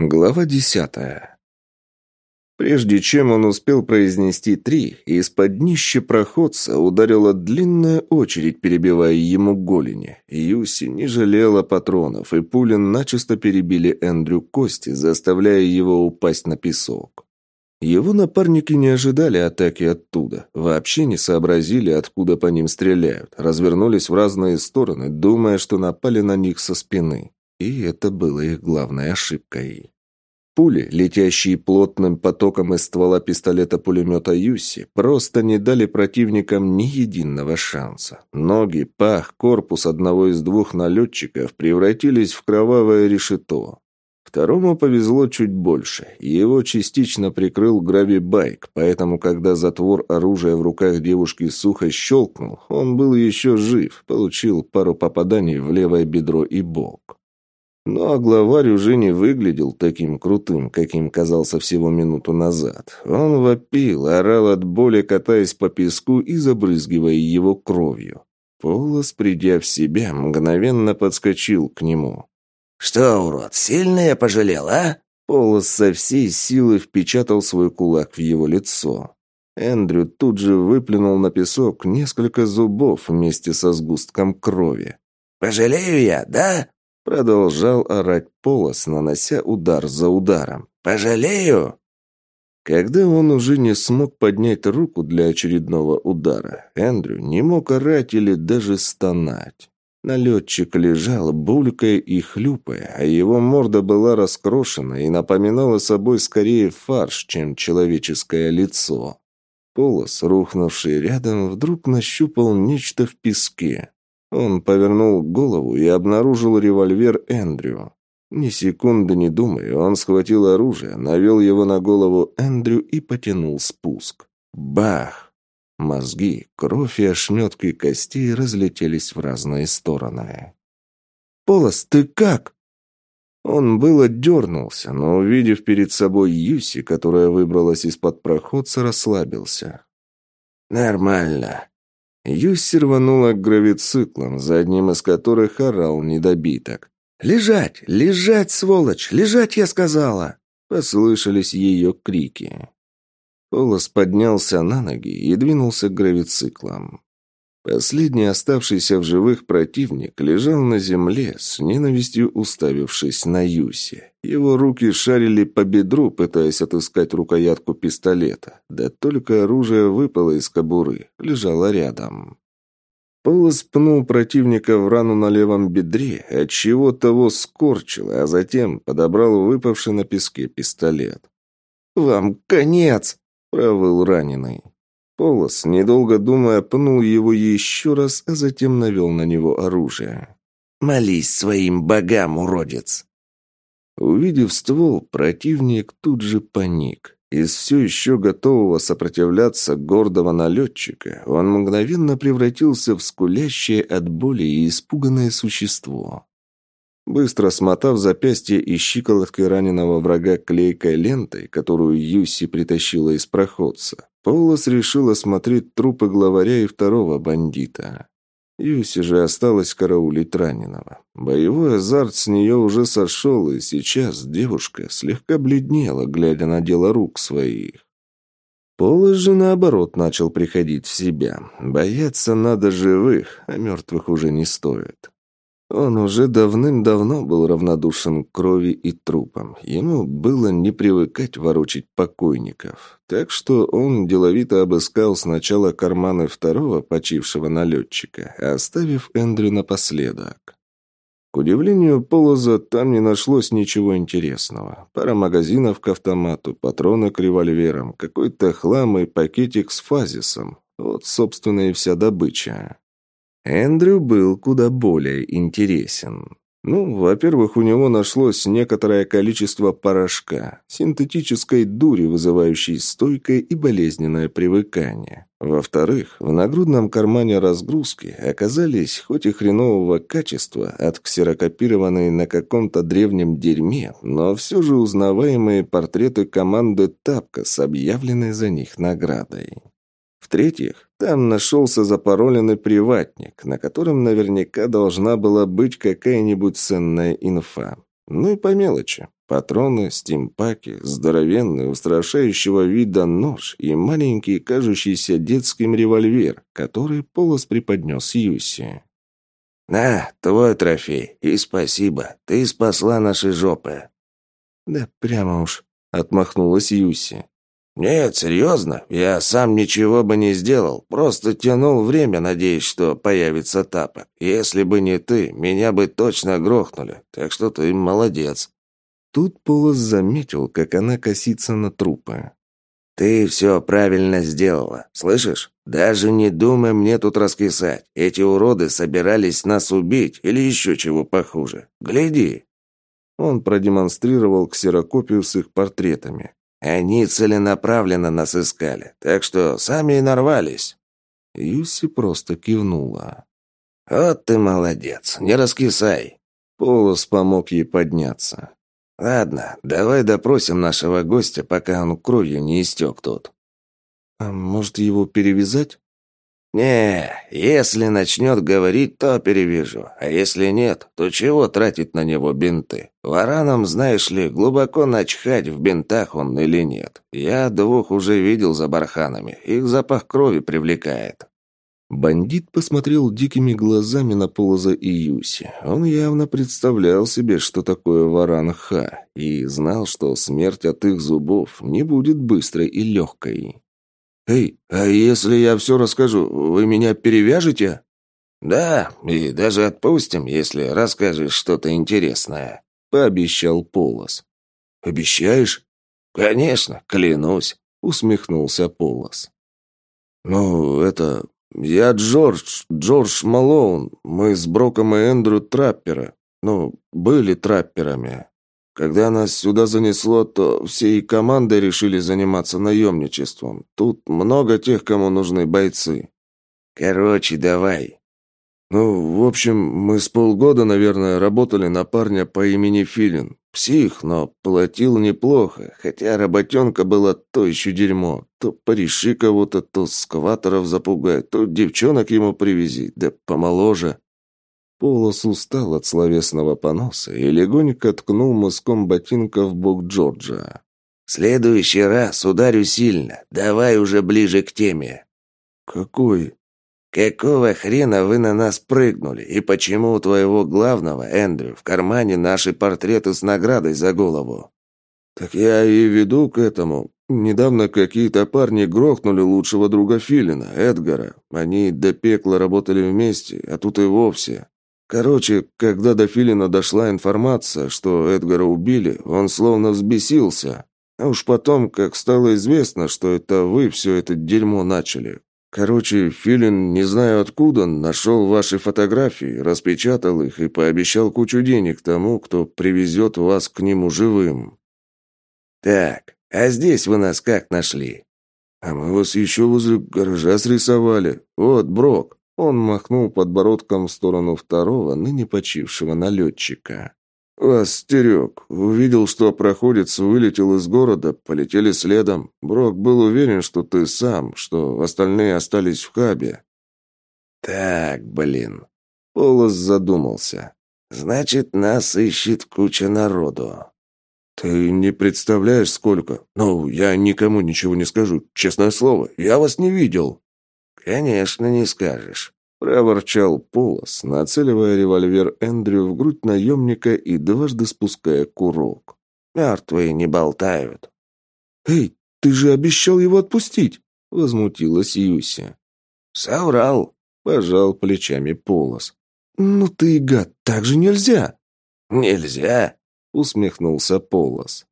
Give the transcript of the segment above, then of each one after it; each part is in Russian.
Глава десятая. Прежде чем он успел произнести три, из-под днища проходца ударила длинная очередь, перебивая ему голени. Юси не жалела патронов, и пули начисто перебили Эндрю кости, заставляя его упасть на песок. Его напарники не ожидали атаки оттуда, вообще не сообразили, откуда по ним стреляют, развернулись в разные стороны, думая, что напали на них со спины. И это было их главной ошибкой. Пули, летящие плотным потоком из ствола пистолета-пулемета Юси, просто не дали противникам ни единого шанса. Ноги, пах, корпус одного из двух налетчиков превратились в кровавое решето. Второму повезло чуть больше. Его частично прикрыл гравибайк, поэтому, когда затвор оружия в руках девушки сухо щелкнул, он был еще жив, получил пару попаданий в левое бедро и бок. Ну а главарь уже не выглядел таким крутым, каким казался всего минуту назад. Он вопил, орал от боли, катаясь по песку и забрызгивая его кровью. Полос, придя в себя, мгновенно подскочил к нему. «Что, урод, сильно я пожалел, а?» Полос со всей силы впечатал свой кулак в его лицо. Эндрю тут же выплюнул на песок несколько зубов вместе со сгустком крови. «Пожалею я, да?» Продолжал орать Полос, нанося удар за ударом. «Пожалею!» Когда он уже не смог поднять руку для очередного удара, Эндрю не мог орать или даже стонать. Налетчик лежал, булькая и хлюпая, а его морда была раскрошена и напоминала собой скорее фарш, чем человеческое лицо. Полос, рухнувший рядом, вдруг нащупал нечто в песке. Он повернул голову и обнаружил револьвер Эндрю. Ни секунды не думая, он схватил оружие, навел его на голову Эндрю и потянул спуск. Бах! Мозги, кровь и ошметки костей разлетелись в разные стороны. «Полос, ты как?» Он было дернулся, но, увидев перед собой Юси, которая выбралась из-под проходца, расслабился. «Нормально», Юсси рванула к гравициклам, за одним из которых орал недобиток. «Лежать! Лежать, сволочь! Лежать, я сказала!» Послышались ее крики. Полос поднялся на ноги и двинулся к гравициклам. Последний оставшийся в живых противник лежал на земле, с ненавистью уставившись на Юси. Его руки шарили по бедру, пытаясь отыскать рукоятку пистолета. Да только оружие выпало из кобуры, лежало рядом. Полос пнул противника в рану на левом бедре, отчего того скорчило, а затем подобрал выпавший на песке пистолет. «Вам конец!» – провыл раненый. Полос, недолго думая, пнул его еще раз, а затем навел на него оружие. «Молись своим богам, уродец!» Увидев ствол, противник тут же паник. Из все еще готового сопротивляться гордого налетчика он мгновенно превратился в скулящее от боли и испуганное существо. Быстро смотав запястье и щиколотки раненого врага клейкой лентой, которую Юси притащила из проходца, Полос решил осмотреть трупы главаря и второго бандита. Юси же осталось караулить раненого. Боевой азарт с нее уже сошел, и сейчас девушка слегка бледнела, глядя на дело рук своих. Полос же, наоборот, начал приходить в себя. Бояться надо живых, а мертвых уже не стоит. Он уже давным-давно был равнодушен к крови и трупам. Ему было не привыкать ворочить покойников. Так что он деловито обыскал сначала карманы второго почившего налетчика, оставив Эндрю напоследок. К удивлению Полоза, там не нашлось ничего интересного. Пара магазинов к автомату, патроны к револьверам, какой-то хлам и пакетик с фазисом. Вот, собственно, и вся добыча. Эндрю был куда более интересен. Ну, во-первых, у него нашлось некоторое количество порошка, синтетической дури, вызывающей стойкое и болезненное привыкание. Во-вторых, в нагрудном кармане разгрузки оказались, хоть и хренового качества, отксерокопированные на каком-то древнем дерьме, но все же узнаваемые портреты команды «Тапка» с объявленной за них наградой. В-третьих, там нашелся запароленный приватник, на котором наверняка должна была быть какая-нибудь ценная инфа. Ну и по мелочи. Патроны, стимпаки, здоровенный, устрашающего вида нож и маленький, кажущийся детским револьвер, который Полос преподнес Юси. «На, твой трофей, и спасибо, ты спасла наши жопы». «Да прямо уж», — отмахнулась Юси. «Нет, серьезно, я сам ничего бы не сделал, просто тянул время, надеясь, что появится тапок. Если бы не ты, меня бы точно грохнули, так что ты молодец». Тут Полос заметил, как она косится на трупы. «Ты все правильно сделала, слышишь? Даже не думай мне тут раскисать. Эти уроды собирались нас убить или еще чего похуже. Гляди!» Он продемонстрировал ксерокопию с их портретами. Они целенаправленно нас искали, так что сами и нарвались». Юси просто кивнула. «Вот ты молодец, не раскисай». Полос помог ей подняться. «Ладно, давай допросим нашего гостя, пока он кровью не истек тут». «А может, его перевязать?» «Не, если начнет говорить, то перевяжу. А если нет, то чего тратить на него бинты? Варанам, знаешь ли, глубоко начхать, в бинтах он или нет. Я двух уже видел за барханами. Их запах крови привлекает». Бандит посмотрел дикими глазами на Полоза и Юси. Он явно представлял себе, что такое варан-ха, и знал, что смерть от их зубов не будет быстрой и легкой. «Эй, а если я все расскажу, вы меня перевяжете?» «Да, и даже отпустим, если расскажешь что-то интересное», — пообещал Полос. «Обещаешь?» «Конечно, клянусь», — усмехнулся Полос. «Ну, это... Я Джордж, Джордж Малоун. Мы с Броком и Эндрю трапперы. Ну, были трапперами. Когда нас сюда занесло, то всей командой решили заниматься наемничеством. Тут много тех, кому нужны бойцы. Короче, давай. Ну, в общем, мы с полгода, наверное, работали на парня по имени Филин. Псих, но платил неплохо, хотя работенка была то еще дерьмо. То пореши кого-то, то скваторов запугай, то девчонок ему привези, да помоложе. Полос устал от словесного поноса и легонько ткнул мыском ботинка в бок Джорджа. «В следующий раз ударю сильно. Давай уже ближе к теме». «Какой?» «Какого хрена вы на нас прыгнули? И почему у твоего главного, Эндрю, в кармане наши портреты с наградой за голову?» «Так я и веду к этому. Недавно какие-то парни грохнули лучшего друга Филина, Эдгара. Они до пекла работали вместе, а тут и вовсе. Короче, когда до Филина дошла информация, что Эдгара убили, он словно взбесился. А уж потом, как стало известно, что это вы все это дерьмо начали. Короче, Филин, не знаю откуда, нашел ваши фотографии, распечатал их и пообещал кучу денег тому, кто привезет вас к нему живым. Так, а здесь вы нас как нашли? А мы вас еще возле гаража срисовали. Вот, Брок. Он махнул подбородком в сторону второго, ныне почившего налетчика. «Вас стерег. Увидел, что проходец вылетел из города, полетели следом. Брок был уверен, что ты сам, что остальные остались в хабе». «Так, блин». Полос задумался. «Значит, нас ищет куча народу». «Ты не представляешь, сколько. Ну, я никому ничего не скажу. Честное слово, я вас не видел». «Конечно, не скажешь», — проворчал Полос, нацеливая револьвер Эндрю в грудь наемника и дважды спуская курок. «Мертвые не болтают». «Эй, ты же обещал его отпустить!» — возмутилась Юси. «Соврал», — пожал плечами Полос. «Ну ты, гад, так же нельзя!» «Нельзя?» — усмехнулся Полос.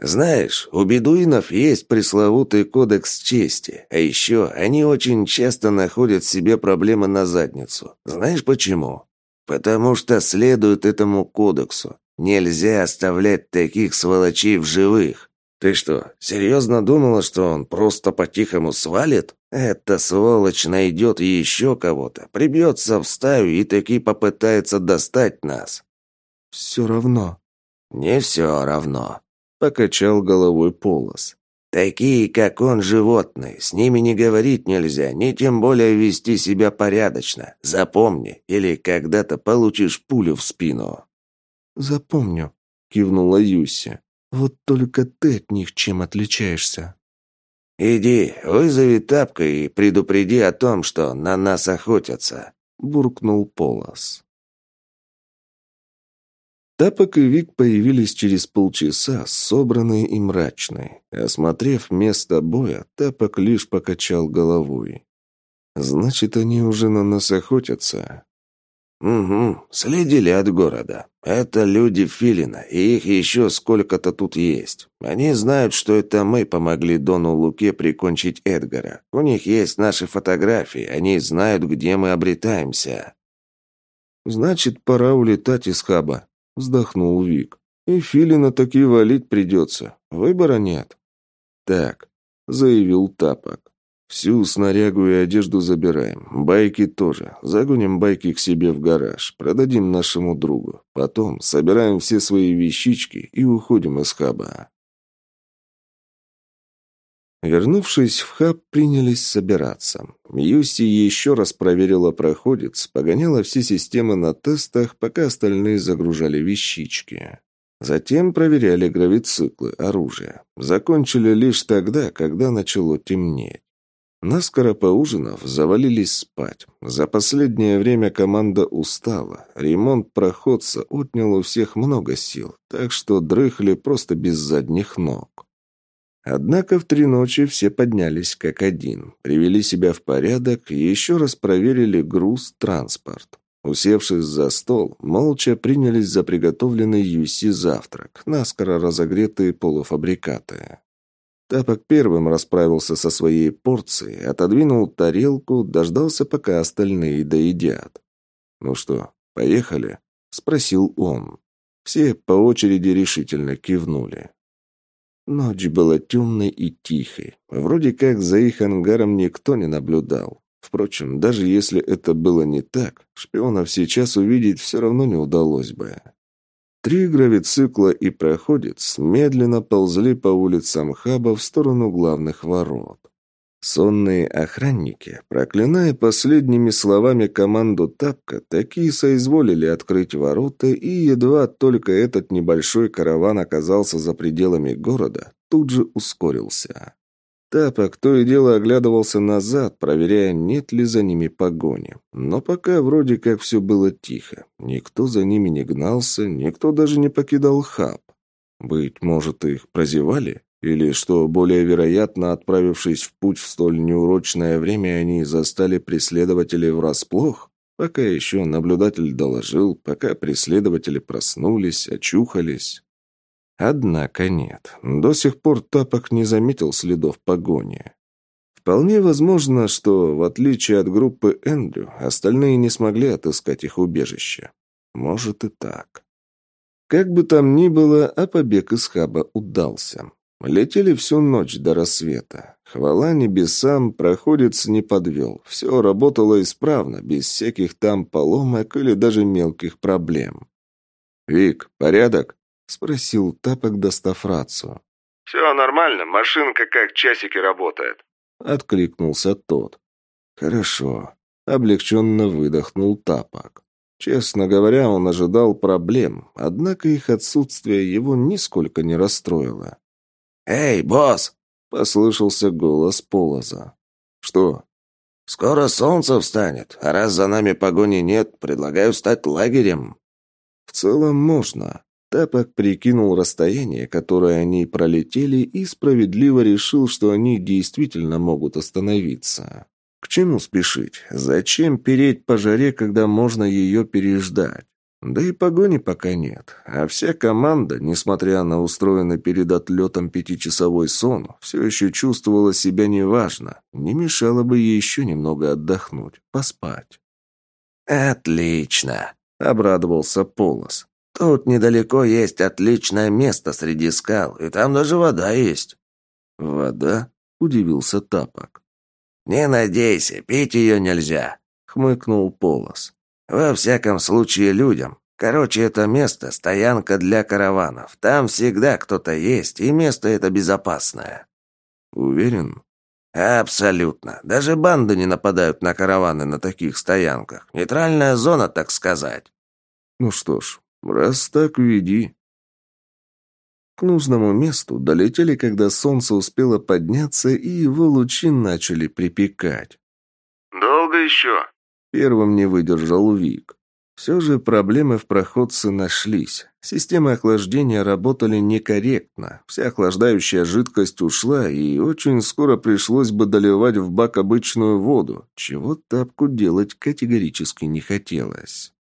Знаешь, у бедуинов есть пресловутый кодекс чести, а еще они очень часто находят себе проблемы на задницу. Знаешь почему? Потому что следуют этому кодексу. Нельзя оставлять таких сволочей в живых. Ты что, серьезно думала, что он просто по-тихому свалит? Эта сволочь найдет еще кого-то, прибьется в стаю и таки попытается достать нас. Все равно. Не все равно. Покачал головой Полос. «Такие, как он, животные. С ними не говорить нельзя, ни тем более вести себя порядочно. Запомни, или когда-то получишь пулю в спину». «Запомню», — кивнула Юси. Вот только ты от них чем отличаешься?» «Иди, вызови тапка и предупреди о том, что на нас охотятся», — буркнул Полос. Тапок и Вик появились через полчаса, собранные и мрачные. Осмотрев место боя, Тапок лишь покачал головой. «Значит, они уже на нас охотятся?» «Угу, следили от города. Это люди Филина, и их еще сколько-то тут есть. Они знают, что это мы помогли Дону Луке прикончить Эдгара. У них есть наши фотографии, они знают, где мы обретаемся». «Значит, пора улетать из хаба», — вздохнул Вик. «И Филина таки валить придется. Выбора нет». «Так», — заявил Тапок. Всю снарягу и одежду забираем. Байки тоже. Загоним байки к себе в гараж. Продадим нашему другу. Потом собираем все свои вещички и уходим из хаба. Вернувшись в хаб, принялись собираться. Юси еще раз проверила проходец, погоняла все системы на тестах, пока остальные загружали вещички. Затем проверяли гравициклы, оружие. Закончили лишь тогда, когда начало темнеть. Наскоро поужинав, завалились спать. За последнее время команда устала. Ремонт проходца отнял у всех много сил, так что дрыхли просто без задних ног. Однако в три ночи все поднялись как один, привели себя в порядок и еще раз проверили груз, транспорт. Усевшись за стол, молча принялись за приготовленный Юси завтрак, наскоро разогретые полуфабрикаты. Тапок первым расправился со своей порцией, отодвинул тарелку, дождался, пока остальные доедят. «Ну что, поехали?» — спросил он. Все по очереди решительно кивнули. Ночь была темной и тихой. Вроде как за их ангаром никто не наблюдал. Впрочем, даже если это было не так, шпионов сейчас увидеть все равно не удалось бы. Три гравицикла и проходец медленно ползли по улицам хаба в сторону главных ворот. Сонные охранники, проклиная последними словами команду Тапка, такие соизволили открыть ворота, и едва только этот небольшой караван оказался за пределами города, тут же ускорился. Тапок то и дело оглядывался назад, проверяя, нет ли за ними погони. Но пока вроде как все было тихо. Никто за ними не гнался, никто даже не покидал хаб. Быть может, их прозевали? Или, что более вероятно, отправившись в путь в столь неурочное время, они застали преследователей врасплох? Пока еще наблюдатель доложил, пока преследователи проснулись, очухались. Однако нет. До сих пор Тапок не заметил следов погони. Вполне возможно, что, в отличие от группы Эндрю, остальные не смогли отыскать их убежище. Может и так. Как бы там ни было, а побег из хаба удался. Летели всю ночь до рассвета. Хвала небесам, проходец не подвел. Все работало исправно, без всяких там поломок или даже мелких проблем. «Вик, порядок?» — спросил Тапок, достав рацию. «Все нормально, машинка как часики работает», — откликнулся тот. «Хорошо», — облегченно выдохнул Тапок. Честно говоря, он ожидал проблем, однако их отсутствие его нисколько не расстроило. «Эй, босс!» — послышался голос Полоза. «Что?» «Скоро солнце встанет, а раз за нами погони нет, предлагаю стать лагерем». «В целом можно. Тапок прикинул расстояние, которое они пролетели, и справедливо решил, что они действительно могут остановиться. К чему спешить? Зачем переть по жаре, когда можно ее переждать? Да и погони пока нет. А вся команда, несмотря на устроенный перед отлетом пятичасовой сон, все еще чувствовала себя неважно. Не мешало бы ей еще немного отдохнуть, поспать. «Отлично!» — обрадовался Полос. Тут недалеко есть отличное место среди скал, и там даже вода есть». «Вода?» — удивился Тапок. «Не надейся, пить ее нельзя», — хмыкнул Полос. «Во всяком случае людям. Короче, это место — стоянка для караванов. Там всегда кто-то есть, и место это безопасное». «Уверен?» «Абсолютно. Даже банды не нападают на караваны на таких стоянках. Нейтральная зона, так сказать». «Ну что ж, Раз так, веди. К нужному месту долетели, когда солнце успело подняться, и его лучи начали припекать. «Долго еще?» Первым не выдержал Вик. Все же проблемы в проходце нашлись. Системы охлаждения работали некорректно. Вся охлаждающая жидкость ушла, и очень скоро пришлось бы доливать в бак обычную воду, чего тапку делать категорически не хотелось.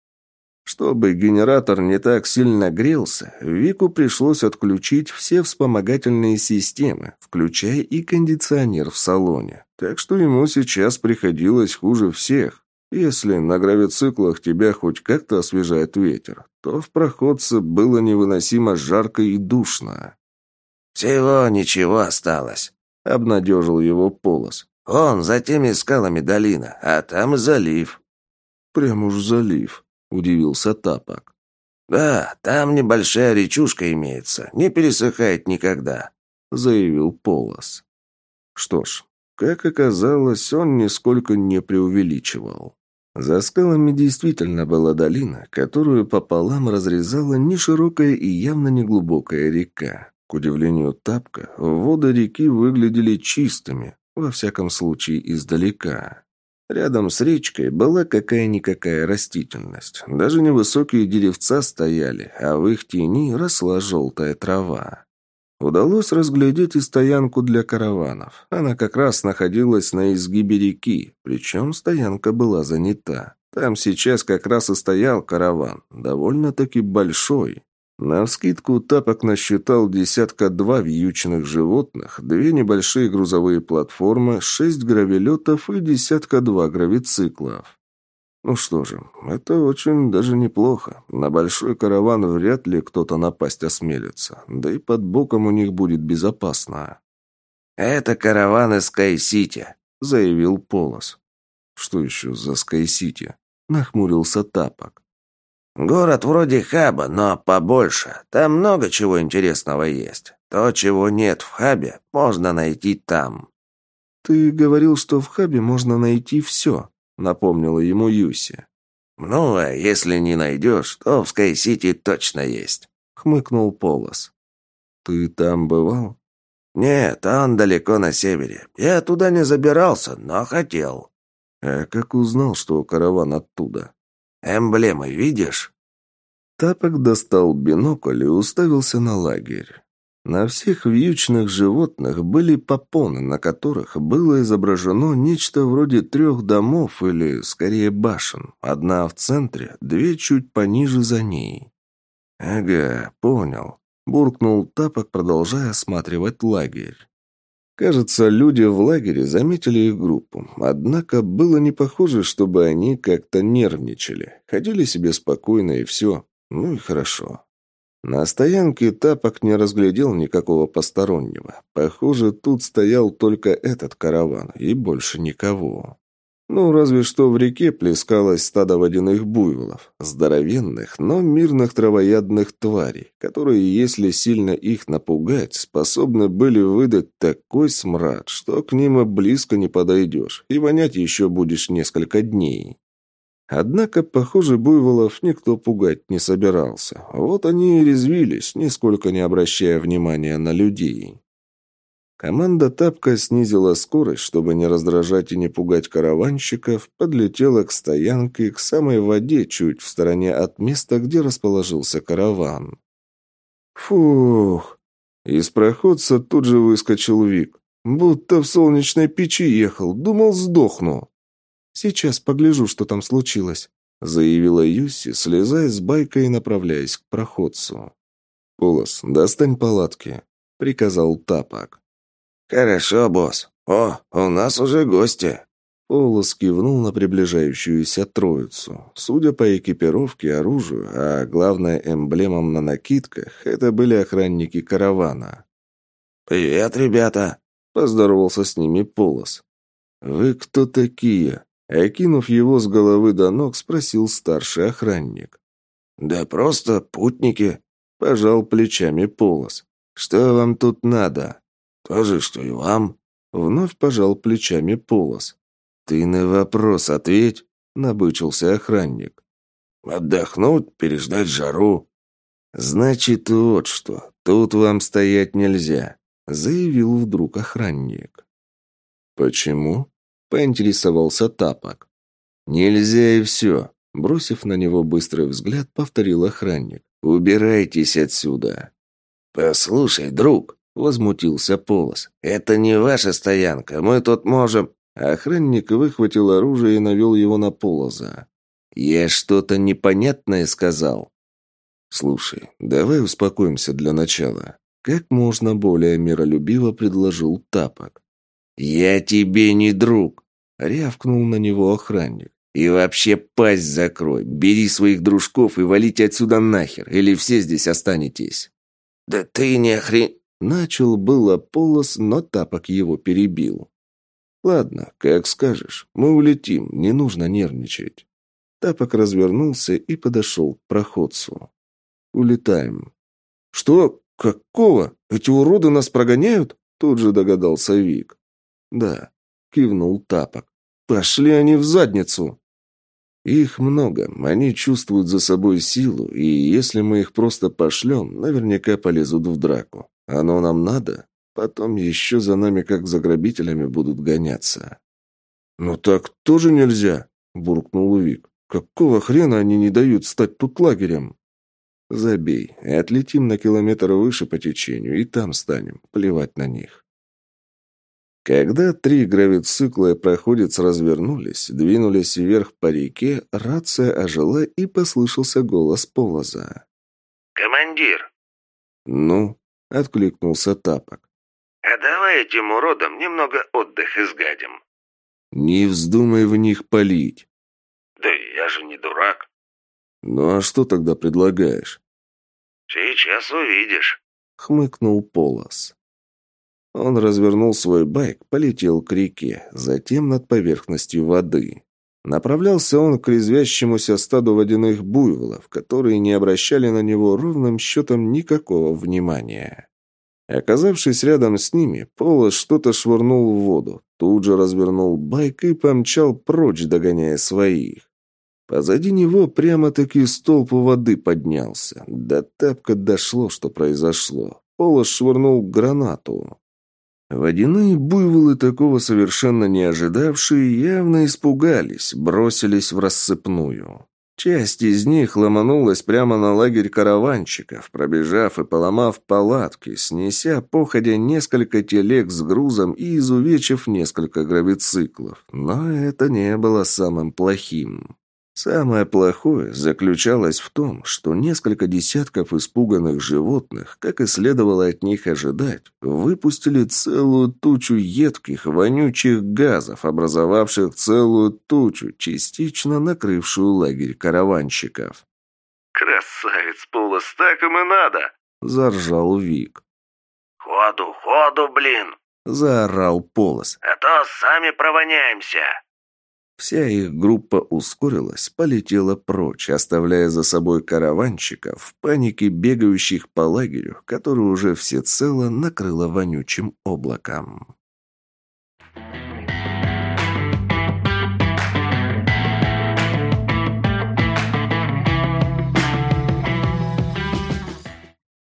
Чтобы генератор не так сильно грелся, Вику пришлось отключить все вспомогательные системы, включая и кондиционер в салоне. Так что ему сейчас приходилось хуже всех. Если на гравициклах тебя хоть как-то освежает ветер, то в проходце было невыносимо жарко и душно. «Всего ничего осталось», — обнадежил его Полос. «Он за теми скалами долина, а там залив». «Прям уж залив», — удивился Тапок. «Да, там небольшая речушка имеется, не пересыхает никогда», — заявил Полос. Что ж, как оказалось, он нисколько не преувеличивал. За скалами действительно была долина, которую пополам разрезала неширокая и явно неглубокая река. К удивлению Тапка, воды реки выглядели чистыми, во всяком случае издалека. Рядом с речкой была какая-никакая растительность. Даже невысокие деревца стояли, а в их тени росла желтая трава. Удалось разглядеть и стоянку для караванов. Она как раз находилась на изгибе реки, причем стоянка была занята. Там сейчас как раз и стоял караван, довольно-таки большой. Навскидку Тапок насчитал десятка-два вьючных животных, две небольшие грузовые платформы, шесть гравелетов и десятка-два гравициклов. Ну что же, это очень даже неплохо. На большой караван вряд ли кто-то напасть осмелится. Да и под боком у них будет безопасно. «Это караван из Скай-Сити», — заявил Полос. «Что еще за Скай-Сити?» — нахмурился Тапок. «Город вроде хаба, но побольше. Там много чего интересного есть. То, чего нет в хабе, можно найти там». «Ты говорил, что в хабе можно найти все», напомнила ему Юси. «Ну, а если не найдешь, то в Скай-Сити точно есть», — хмыкнул Полос. «Ты там бывал?» «Нет, он далеко на севере. Я туда не забирался, но хотел». «А как узнал, что караван оттуда?» «Эмблемы видишь?» Тапок достал бинокль и уставился на лагерь. На всех вьючных животных были попоны, на которых было изображено нечто вроде трех домов или, скорее, башен. Одна в центре, две чуть пониже за ней. «Ага, понял», — буркнул Тапок, продолжая осматривать лагерь. Кажется, люди в лагере заметили их группу. Однако было не похоже, чтобы они как-то нервничали. Ходили себе спокойно и все. Ну и хорошо. На стоянке Тапок не разглядел никакого постороннего. Похоже, тут стоял только этот караван и больше никого. Ну, разве что в реке плескалось стадо водяных буйволов, здоровенных, но мирных травоядных тварей, которые, если сильно их напугать, способны были выдать такой смрад, что к ним и близко не подойдешь, и вонять еще будешь несколько дней. Однако, похоже, буйволов никто пугать не собирался. Вот они и резвились, нисколько не обращая внимания на людей. Команда Тапка снизила скорость, чтобы не раздражать и не пугать караванщиков, подлетела к стоянке, к самой воде, чуть в стороне от места, где расположился караван. Фух! Из проходца тут же выскочил Вик. Будто в солнечной печи ехал, думал, сдохну. «Сейчас погляжу, что там случилось», — заявила Юси, слезая с байка и направляясь к проходцу. «Полос, достань палатки», — приказал Тапок. «Хорошо, босс. О, у нас уже гости». Полос кивнул на приближающуюся троицу. Судя по экипировке, оружию, а главное эмблемам на накидках, это были охранники каравана. «Привет, ребята!» — поздоровался с ними Полос. «Вы кто такие?» Окинув его с головы до ног, спросил старший охранник. «Да просто путники», — пожал плечами Полос. «Что вам тут надо?» «То же, что и вам», — вновь пожал плечами Полос. «Ты на вопрос ответь», — набычился охранник. «Отдохнуть, переждать жару». «Значит, вот что. Тут вам стоять нельзя», — заявил вдруг охранник. «Почему?» — поинтересовался Тапок. «Нельзя и все», — бросив на него быстрый взгляд, повторил охранник. «Убирайтесь отсюда». «Послушай, друг», — возмутился Полос, — «это не ваша стоянка, мы тут можем...» Охранник выхватил оружие и навел его на Полоза. «Я что-то непонятное сказал». «Слушай, давай успокоимся для начала». Как можно более миролюбиво предложил Тапок. «Я тебе не друг», — рявкнул на него охранник. «И вообще пасть закрой, бери своих дружков и валите отсюда нахер, или все здесь останетесь». «Да ты не охрен...» Начал было полос, но Тапок его перебил. «Ладно, как скажешь. Мы улетим, не нужно нервничать». Тапок развернулся и подошел к проходцу. «Улетаем». «Что? Какого? Эти уроды нас прогоняют?» Тут же догадался Вик. «Да», — кивнул Тапок. «Пошли они в задницу!» Их много, они чувствуют за собой силу, и если мы их просто пошлем, наверняка полезут в драку. Оно нам надо? Потом еще за нами, как за грабителями, будут гоняться. «Ну так тоже нельзя!» – буркнул Вик. «Какого хрена они не дают стать тут лагерем?» «Забей, отлетим на километр выше по течению, и там станем, плевать на них». Когда три гравицикла и проходец развернулись, двинулись вверх по реке, рация ожила и послышался голос Полоза. «Командир!» «Ну?» — откликнулся Тапок. «А давай этим уродам немного отдых изгадим». «Не вздумай в них палить». «Да я же не дурак». «Ну а что тогда предлагаешь?» «Сейчас увидишь», — хмыкнул Полос. Он развернул свой байк, полетел к реке, затем над поверхностью воды. Направлялся он к резвящемуся стаду водяных буйволов, которые не обращали на него ровным счетом никакого внимания. Оказавшись рядом с ними, Полос что-то швырнул в воду, тут же развернул байк и помчал прочь, догоняя своих. Позади него прямо-таки столб воды поднялся. До тапка дошло, что произошло. Полос швырнул гранату. Водяные буйволы, такого совершенно не ожидавшие, явно испугались, бросились в рассыпную. Часть из них ломанулась прямо на лагерь караванщиков, пробежав и поломав палатки, снеся походя несколько телег с грузом и изувечив несколько гравициклов. Но это не было самым плохим. Самое плохое заключалось в том, что несколько десятков испуганных животных, как и следовало от них ожидать, выпустили целую тучу едких, вонючих газов, образовавших целую тучу, частично накрывшую лагерь караванщиков. «Красавец, Полос, так им и надо!» – заржал Вик. «Ходу, ходу, блин!» – заорал Полос. «А то сами провоняемся!» Вся их группа ускорилась, полетела прочь, оставляя за собой караванщиков в панике бегающих по лагерю, который уже всецело накрыло вонючим облаком.